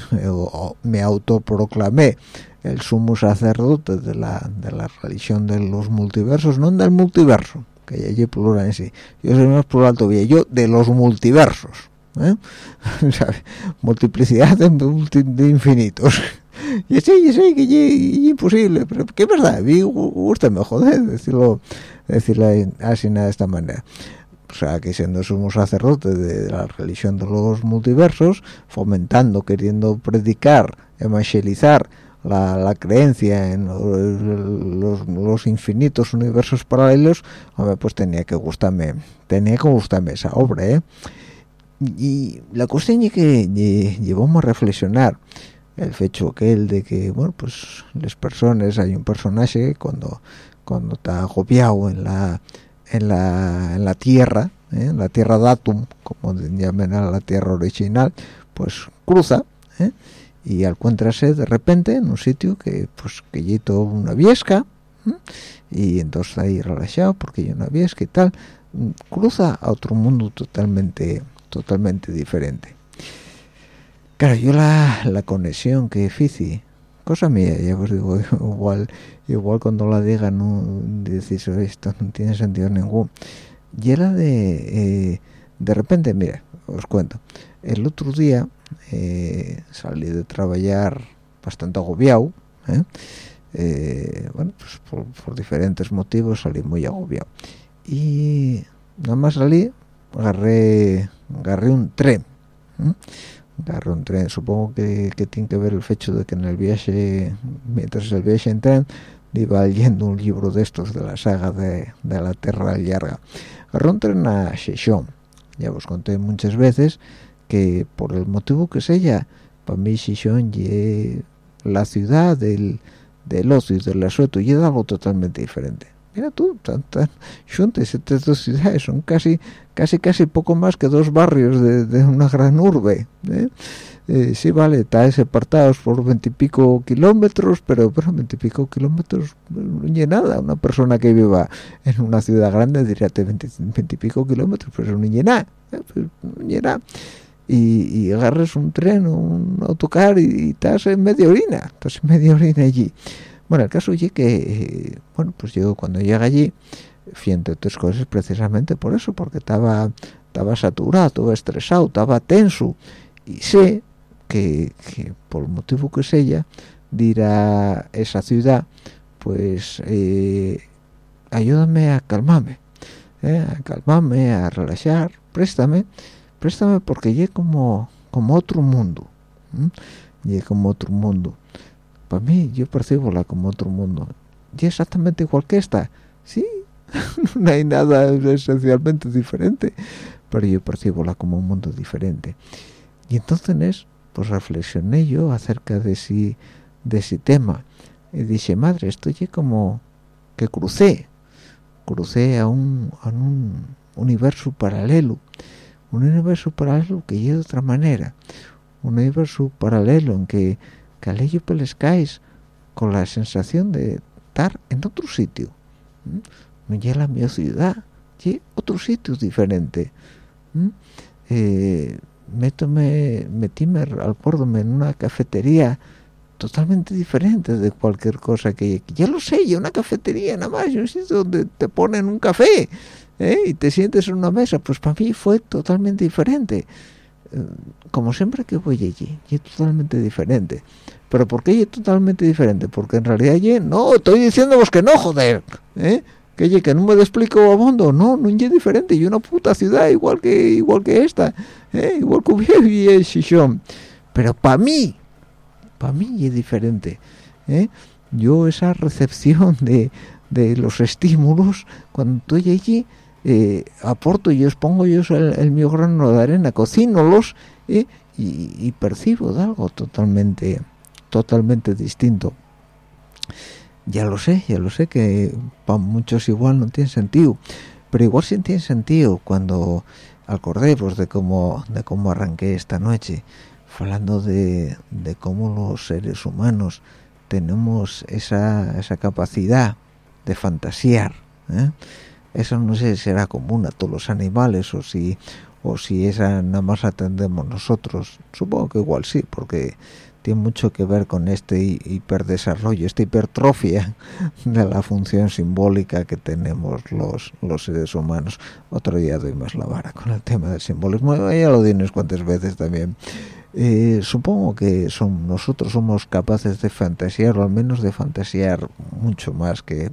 me autoproclamé el sumo sacerdote de la, de la religión de los multiversos no del multiverso que ya hay plural en sí yo soy más plural todavía yo de los multiversos ¿eh? multiplicidad de, de infinitos y sí, y sí, que es imposible, pero que verdad, a mí gusta me joder decirlo, decirlo así de esta manera. O sea, que siendo somos sacerdotes de la religión de los multiversos, fomentando, queriendo predicar, evangelizar la, la creencia en los, los, infinitos universos paralelos, hombre, pues tenía que gustarme, tenía que gustarme esa obra, ¿eh? Y la cuestión es que llevamos a reflexionar el hecho aquel de que bueno pues las personas hay un personaje cuando cuando está agobiado en la en la, en la tierra ¿eh? en la tierra datum como llaman a la tierra original pues cruza ¿eh? Y encuentrase de repente en un sitio que pues que una viesca y entonces ahí relajado porque hay una viesca y tal cruza a otro mundo totalmente totalmente diferente Claro, yo la, la conexión que hice, cosa mía, ya os digo, igual igual cuando la diga decís esto no tiene sentido ningún. Y era de, eh, de repente, mira, os cuento, el otro día eh, salí de trabajar bastante agobiado, ¿eh? bueno, pues por, diferentes motivos salí muy agobiado. Y nada más salí, agarré, agarré un tren agarré un tren supongo que, tiene que ver el hecho de que en el viaje mientras el viaje en tren iba leyendo un libro de estos de la saga de, la Tierra Larga agarré un tren a Sheshon ya os conté muchas veces que por el motivo que sea para mí Sheshon es la ciudad del, del ocio y del asueto y es algo totalmente diferente mira tú, tan, tan juntas estas dos ciudades son casi, casi, casi poco más que dos barrios de, una gran urbe. ¿eh? ¿eh? sí, vale, está separtados por veintipico kilómetros, pero pero veintipico kilómetros no es nada. Una persona que viva en una ciudad grande diría veintipico kilómetros, pero no es nada, ¿eh? pues, no Y, y, agarres un tren o un autocar y, y, estás en media orina, estás en media orina allí. Bueno, el caso es que, eh, bueno, pues yo cuando llega allí, fui entre otras cosas precisamente por eso, porque estaba estaba saturado, estaba estresado, estaba tenso, y sé que, por el motivo que sea, dirá esa ciudad, pues eh, ayúdame a calmarme, eh, a calmarme, a relajar, préstame, préstame porque llegué como, como otro mundo, llegué como otro mundo. Para mí yo percibo la como otro mundo. Y exactamente igual que esta. Sí no hay nada esencialmente diferente pero yo percibo la como un mundo diferente. Y entonces pues reflexioné yo acerca de si de ese tema. Y dije madre estoy como que crucé crucé a un, a un universo paralelo un universo paralelo que yo de otra manera un universo paralelo en que que pelescáis con la sensación de estar en otro sitio no ya la mi ciudad y otro sitio diferente eh, métome metíme acuérdome en una cafetería totalmente diferente de cualquier cosa que ya lo sé yo una cafetería nada más un sitio donde te ponen un café ¿eh? y te sientes en una mesa pues para mí fue totalmente diferente como siempre que voy allí y es totalmente diferente pero ¿por qué es totalmente diferente? porque en realidad allí no estoy diciéndoos que no joder ¿eh? que que no me lo explico a mundo no no es diferente y una puta ciudad igual que igual que esta ¿eh? igual que hubiera y Shishon pero para mí para mí es diferente ¿eh? yo esa recepción de, de los estímulos cuando estoy allí eh, aporto y os pongo yo el, el grano de arena, cocinolos ¿eh? y, percibo de algo totalmente, totalmente distinto. Ya lo sé, ya lo sé que para muchos igual no tiene sentido, pero igual sí tiene sentido cuando acordemos de cómo, de cómo arranqué esta noche, hablando de, de cómo los seres humanos tenemos esa, esa capacidad de fantasear, ¿eh? Eso no sé si será común a todos los animales o si o si esa nada más atendemos nosotros supongo que igual sí porque tiene mucho que ver con este hiperdesarrollo, esta hipertrofia de la función simbólica que tenemos los, los seres humanos. Otro día doy más la vara con el tema del simbolismo, ya lo di unas cuantas veces también. Eh, supongo que son, nosotros somos capaces de fantasear, o al menos de fantasear mucho más que,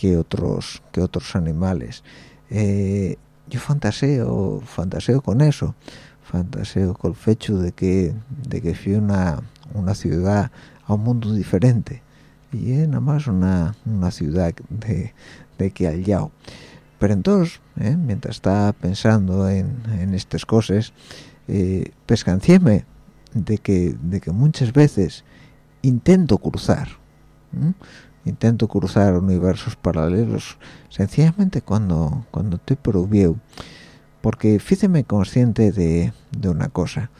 que, otros, que otros animales. Eh, yo fantaseo, fantaseo con eso fantaseo con el hecho de que de que fui una, una ciudad a un mundo diferente y es nada más una, una ciudad de, de que al yao pero entonces ¿eh? mientras estaba pensando en, en estas cosas eh, pescanciéme de que de que muchas veces intento cruzar intento cruzar universos paralelos sencillamente cuando cuando estoy por porque fíjeme consciente de, de, una cosa.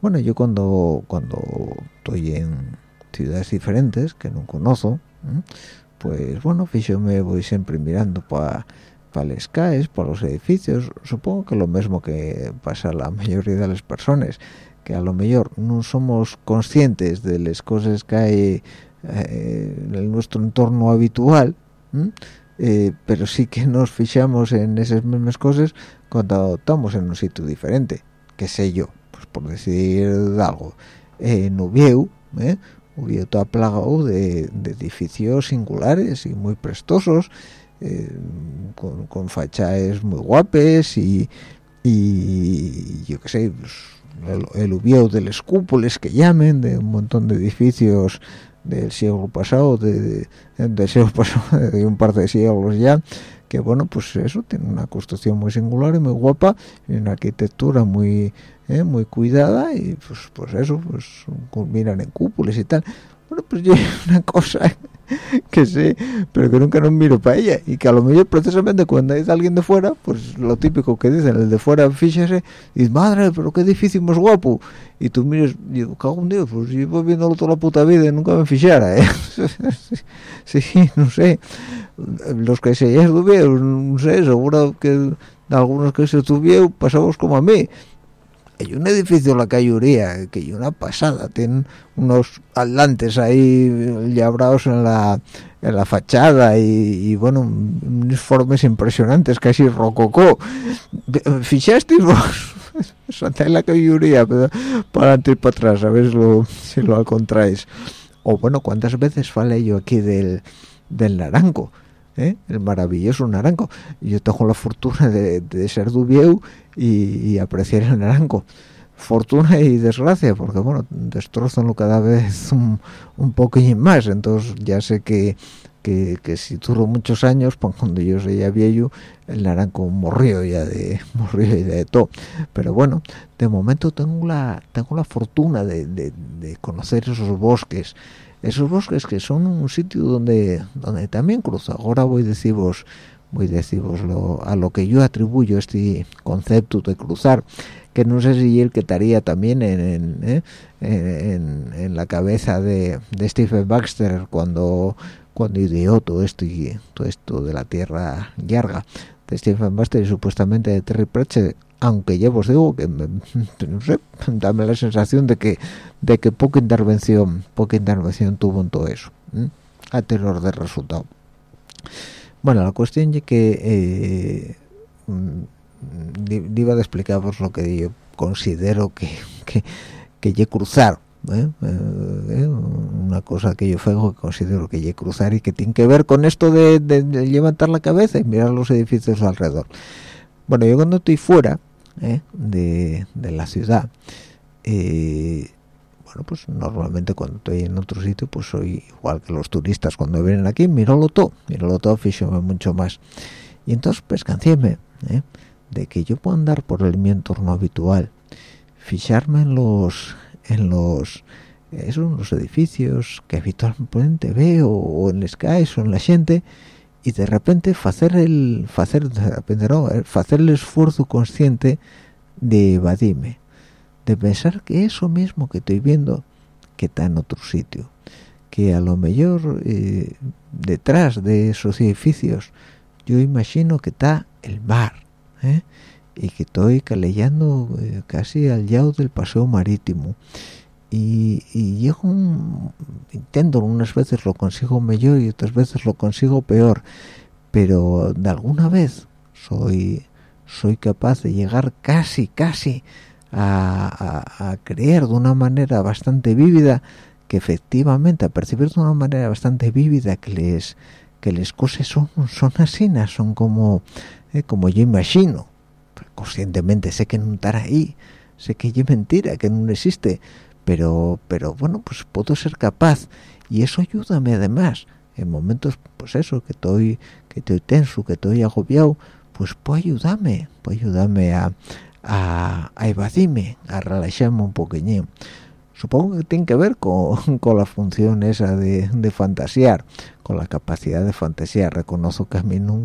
Bueno yo cuando cuando estoy en ciudades diferentes que no conozco pues bueno yo me voy siempre mirando para para las calles para los edificios. Supongo que lo mismo que pasa a la mayoría de las personas que a lo mejor no somos conscientes de las cosas que hay eh, en nuestro entorno habitual eh, pero sí que nos fijamos en esas mismas cosas cuando estamos en un sitio diferente qué sé yo pues por decir algo en Ubieu ¿eh? Ubieu está plagado de, edificios singulares y muy prestosos eh, con, con muy guapes y, yo qué sé pues, el, el Ubieu de los cúpules que llamen de un montón de edificios del siglo pasado, de, de, siglo de un par de siglos ya, que bueno, pues eso, tiene una construcción muy singular y muy guapa, una arquitectura muy eh, muy cuidada, y pues, pues eso, pues culminan en cúpulas y tal. Bueno, pues yo una cosa que sé, pero que nunca nos miro para ella y que a lo mejor precisamente cuando hay alguien de fuera, pues lo típico que dicen, el de fuera fíjese, y madre, pero qué edificio más guapo. Y tú miras, digo, cago un día, pues yo voy viéndolo toda la puta vida y nunca me fijara, ¿eh? sí, no sé. Los que se ya estuvieron, no sé, seguro que algunos que se estuvieron pasamos como a mí hay un edificio en la calle Uría que hay una pasada tienen unos atlantes ahí llabrados en la en la fachada y, bueno unos formes impresionantes casi rococó. Fichasteis vos Santa la calle Uría para adelante y para atrás a ver si lo encontráis. O bueno cuántas veces falé yo aquí del del naranco ¿eh? el maravilloso naranjo. Yo tengo la fortuna de, ser dubieu y, apreciar el naranjo. Fortuna y desgracia porque bueno destrozan cada vez un, un poquillo más. Entonces ya sé que, que, si duró muchos años pues cuando yo ya viejo el naranjo morrió ya de morrió y de todo. Pero bueno de momento tengo la tengo la fortuna de, de conocer esos bosques esos bosques que son un sitio donde donde también cruzo ahora voy a deciros voy a lo, a lo que yo atribuyo este concepto de cruzar que no sé si él que estaría también en, ¿eh? en, en, la cabeza de, de, Stephen Baxter cuando cuando ideó todo esto y todo esto de la tierra larga de Stephen Baxter y supuestamente de Terry Pratchett aunque ya os digo que no sé dame la sensación de que de que poca intervención poca intervención tuvo en todo eso a terror del resultado. Bueno la cuestión es que eh, mm, iba a explicaros lo que yo considero que que, que cruzar ¿eh? Eh, una cosa que yo fego que considero que ye cruzar y que tiene que ver con esto de, de levantar la cabeza y mirar los edificios alrededor. Bueno yo cuando estoy fuera ¿eh? de, la ciudad eh, bueno pues normalmente cuando estoy en otro sitio pues soy igual que los turistas cuando vienen aquí lo todo lo todo fíjome mucho más y entonces pues ¿eh? de que yo puedo andar por el mi entorno habitual fijarme en los en los eso, en los edificios que habitualmente veo o en las calles o en la gente y de repente hacer el hacer de repente no hacer el esfuerzo consciente de evadirme de pensar que eso mismo que estoy viendo que está en otro sitio que a lo mejor eh, detrás de esos edificios yo imagino que está el mar ¿eh? y que estoy calellando eh, casi al lado del paseo marítimo y, y llego un, intento unas veces lo consigo mejor y otras veces lo consigo peor pero de alguna vez soy soy capaz de llegar casi casi a, creer de una manera bastante vívida que efectivamente a percibir de una manera bastante vívida que les que las cosas son son así son como eh, como yo imagino. Conscientemente sé que no estará ahí sé que es mentira que no existe pero pero bueno pues puedo ser capaz. Y eso ayúdame además. En momentos pues eso que estoy que estoy tenso que estoy agobiado pues puede ayudarme puede ayudarme a a, a evadirme a relajarme un poquillo supongo que tiene que ver con, con la función esa de, de, fantasear con la capacidad de fantasear. Reconozco que a mí no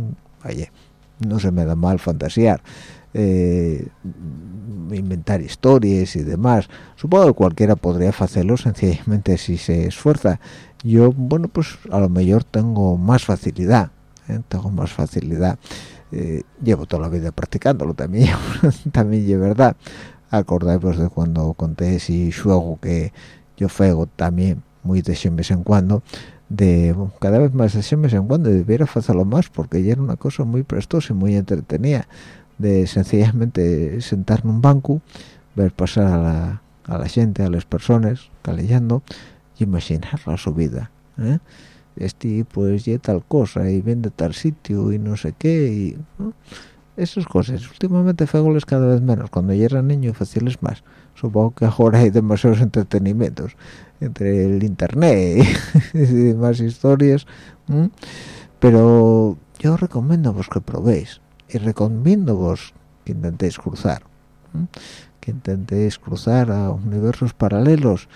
oye, no se me da mal fantasear eh, inventar historias y demás. Supongo que cualquiera podría hacerlo sencillamente si se esfuerza. Yo bueno pues a lo mejor tengo más facilidad ¿eh? tengo más facilidad. Eh, llevo toda la vida practicándolo también también es verdad. Acordaros de cuando conté si juego que yo fego también muy de vez en cuando de cada vez más de vez en cuando debiera hacerlo más porque ya era una cosa muy prestosa y muy entretenida de sencillamente sentar en un banco ver pasar a la, a la gente a las personas calellando y imaginar la su vida ¿eh? este pues ya tal cosa y vende tal sitio y no sé qué y esas cosas. Últimamente fegoles cada vez menos. Cuando yo era niño fáciles más. Supongo que ahora hay demasiados entretenimientos entre el internet y demás historias pero yo recomiendo vos que probéis y recomiendo vos que intentéis cruzar que intentéis cruzar a universos paralelos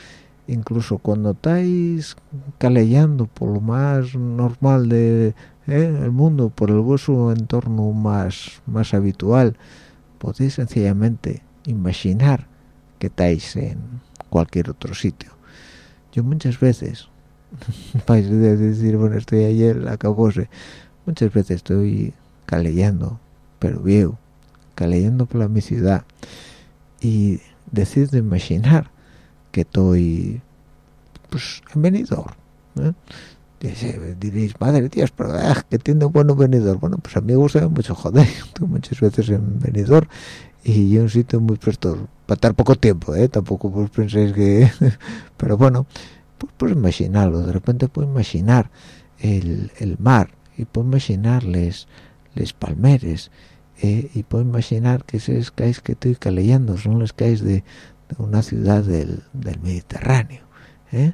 incluso cuando estáis calellando por lo más normal de ¿eh? el mundo por el vuestro entorno más más habitual podéis sencillamente imaginar que estáis en cualquier otro sitio yo muchas veces vais a decir bueno estoy ayer acabóse muchas veces estoy calellando pero viejo calellando por la mi ciudad y decido imaginar que estoy pues en venidor ¿eh? diréis madre Dios pero ah, que tiene un buen venidor bueno pues a mí me gusta mucho joder estoy muchas veces en venidor y yo un sitio muy presto para estar poco tiempo ¿eh? tampoco pues penséis que pero bueno pues, pues imaginarlo de repente puedo imaginar el, el mar y puedo imaginarles les palmeres eh, y puedo imaginar que esos caes que estoy caleyendo son los caes de, de una ciudad del, Mediterráneo ¿eh?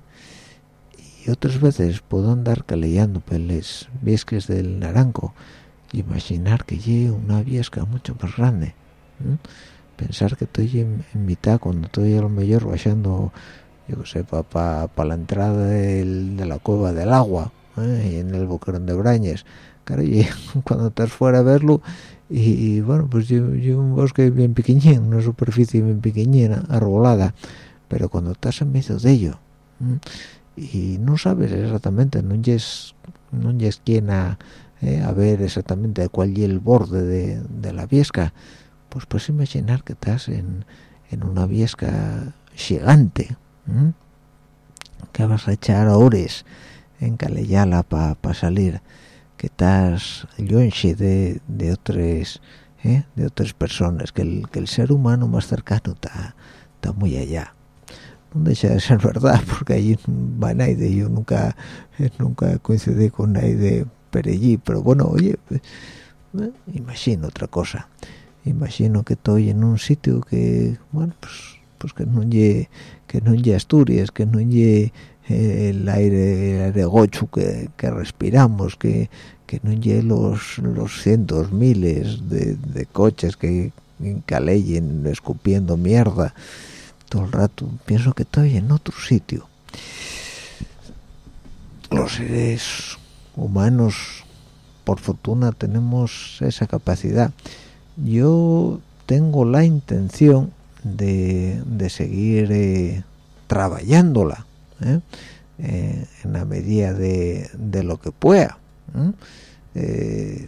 y otras veces puedo andar calellando peles viesques del Naranco imaginar que llegue una viesca mucho más grande ¿eh? pensar que estoy en, mitad cuando estoy a lo mejor bajando yo que sé para pa, la entrada de la cueva del agua ¿eh? y en el boquerón de Brañes claro y cuando estás fuera a verlo y, bueno pues yo, un bosque bien pequeñín una superficie bien pequeñina arbolada pero cuando estás en medio de ello y no sabes exactamente no es no es quien a, eh, a ver exactamente cuál es el borde de, de, la viesca pues puedes imaginar que estás en, en una viesca gigante que vas a echar horas en calellala para pa salir que estás longe de, de otras ¿eh? de otras personas que el, que el ser humano más cercano está está muy allá. No deja de ser verdad porque allí va nadie. Yo nunca nunca coincidí con nadie por allí. Pero bueno oye eh, imagino otra cosa. Imagino que estoy en un sitio que bueno pues pues que no lle que no lle Asturias que no lle el aire, el aire que, que respiramos, que, que no llegue los, los cientos, miles de, de coches que encaleyen escupiendo mierda todo el rato. Pienso que estoy en otro sitio. Los seres humanos, por fortuna, tenemos esa capacidad. Yo tengo la intención de, de seguir eh, trabajándola ¿eh? Eh, en la medida de, de, lo que pueda. ¿eh?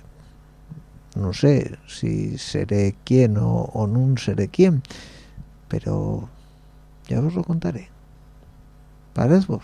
no sé si seré quién o, no seré quién pero ya os lo contaré ¿Parece vos?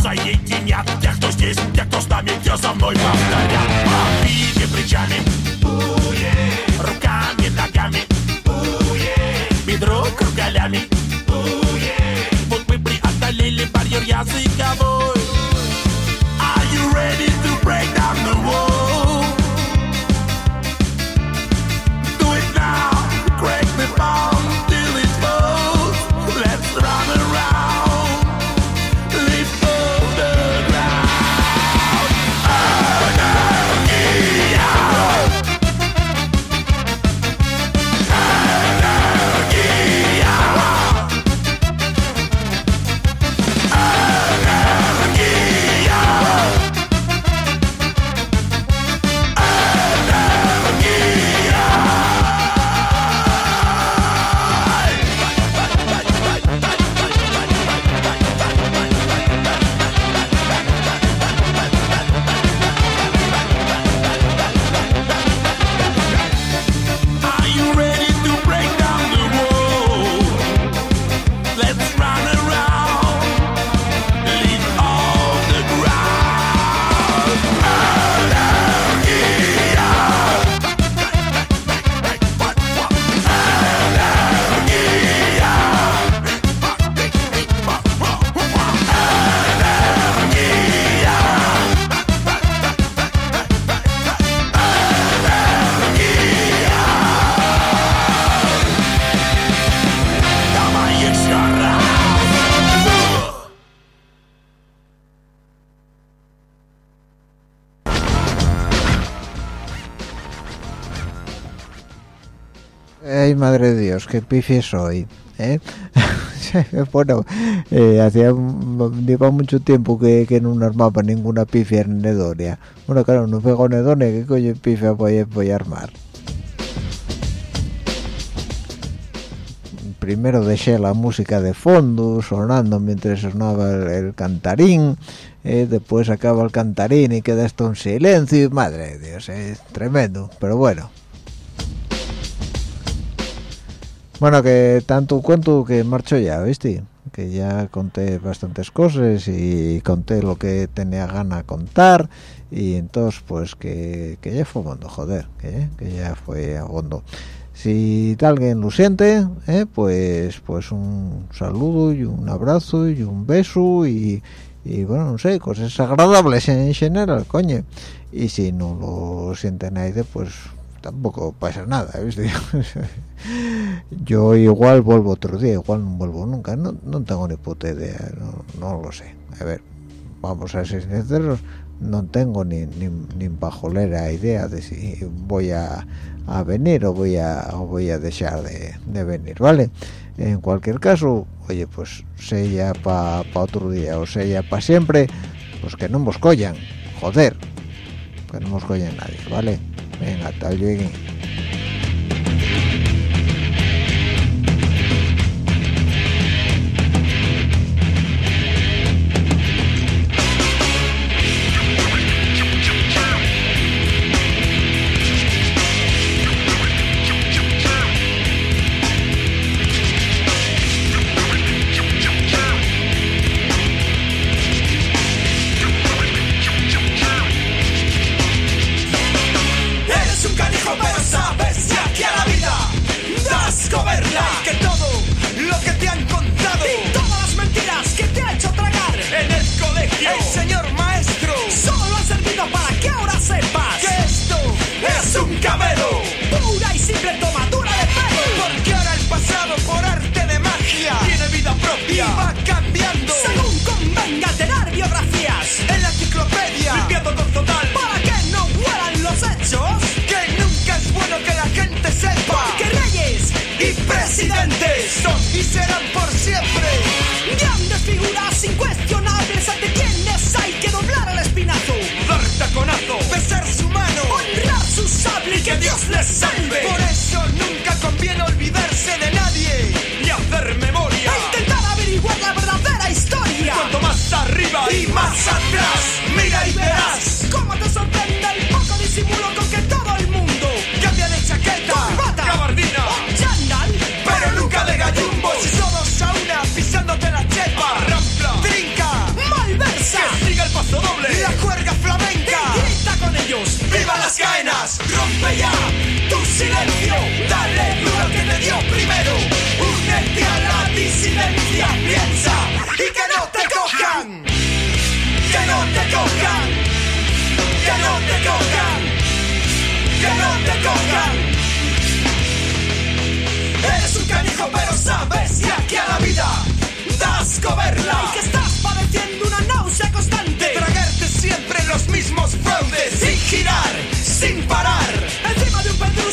соединят. Те, кто здесь, те, кто с нами, те за мной повторят. Побите плечами. Руками, ногами. Бедро кругалями Вот мы преодолели барьер языковой. Are you ready to break qué pifie soy, ¿eh? bueno, eh, hacía lleva mucho tiempo que, que no armaba ninguna pifia en Nedonia. Bueno, claro, no pego Nedonia, ¿qué coño pifia voy, voy a armar? Primero dejé la música de fondo sonando mientras sonaba el, el cantarín, eh, después acaba el cantarín y queda esto en silencio, y madre de Dios, es tremendo, pero bueno. Bueno, que tanto cuento que marcho ya, ¿viste? Que ya conté bastantes cosas y conté lo que tenía gana contar y entonces pues que, que ya fue fondo, joder, que, que ya fue a fondo. Si alguien lo siente, ¿eh? pues pues un saludo y un abrazo y un beso y, y bueno, no sé, cosas agradables en general, coño. Y si no lo siente nadie, pues tampoco pasa nada, ¿viste? yo igual vuelvo otro día igual no vuelvo nunca no, no tengo ni puta idea no, no lo sé. A ver vamos a ser sinceros no tengo ni, ni, ni pajolera idea de si voy a, a venir o voy a o voy a dejar de, de venir vale en cualquier caso oye pues sea para pa otro día o sea para siempre pues que no nos joder que no nos nadie vale venga hasta luego Por eso nunca conviene olvidarse de nadie silencio, dale duro que te dio primero, únete a la disidencia, piensa y que no te cojan, que no te cojan, que no te cojan, que no te cojan. Eres un canijo pero sabes que aquí a la vida das coberla. Y que estás padeciendo una náusea constante. Tragarte siempre los mismos fraudes sin girar, sin parar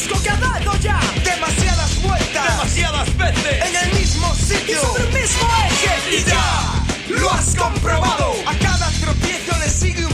que ha dado ya demasiadas vueltas, demasiadas veces. En el mismo sitio. Y sobre el mismo eje. Y ya. Lo has comprobado. A cada tropiezo le sigue un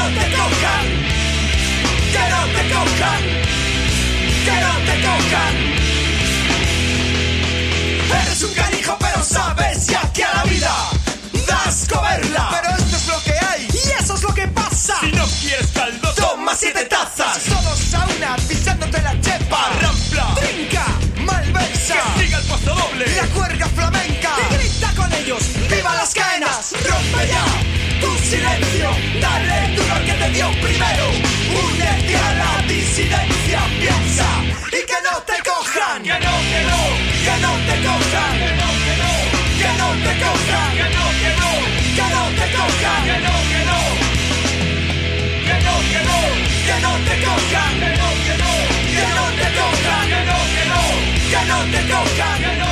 No te cojan, que no te cojan, que no te cojan. Eres un canijo, pero sabes ya que a la vida das coberla. Pero esto es lo que hay y eso es lo que pasa. Si no quieres caldo, toma siete tazas. Todos a una pisándote la chepa. Rampla, trinca, malversa. Que siga el paso doble. La cuerga flamenca. ¡Viva las cadenas! ¡Rompe ya tu silencio! ¡Dale duro al que te dio primero! ¡Únete a la disidencia! ¡Piensa! ¡Y que no te cojan! ¡Que no, que no! ¡Que no te cojan! ¡Que no, que no! ¡Que no te cojan! ¡Que no, que no! ¡Que no te cojan! ¡Que no, que no! ¡Que no, que no! ¡Que no te cojan! ¡Que no, que no! ¡Que no te cojan! ¡Que no, que no! ¡Que no te cojan! ¡Que no!